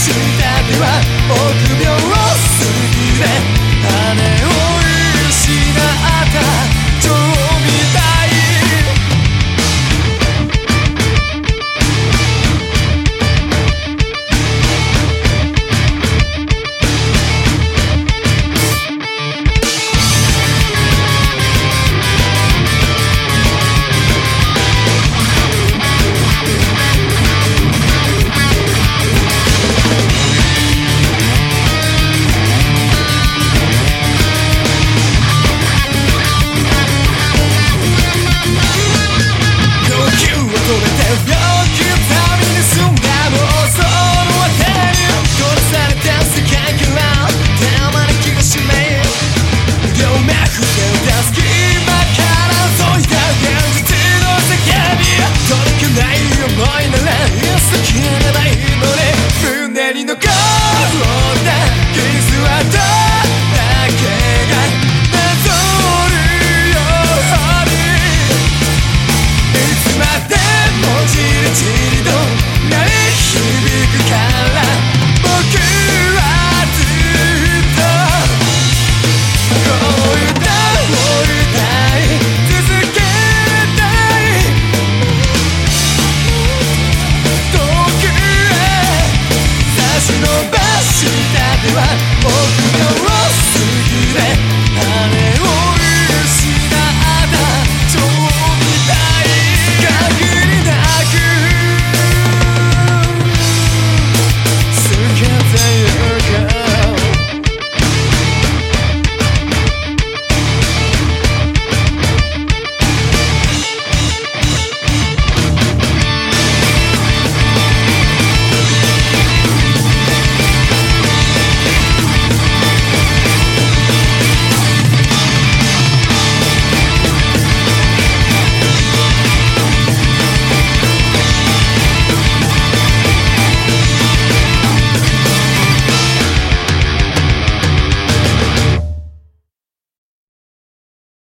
死だは臆病すぎる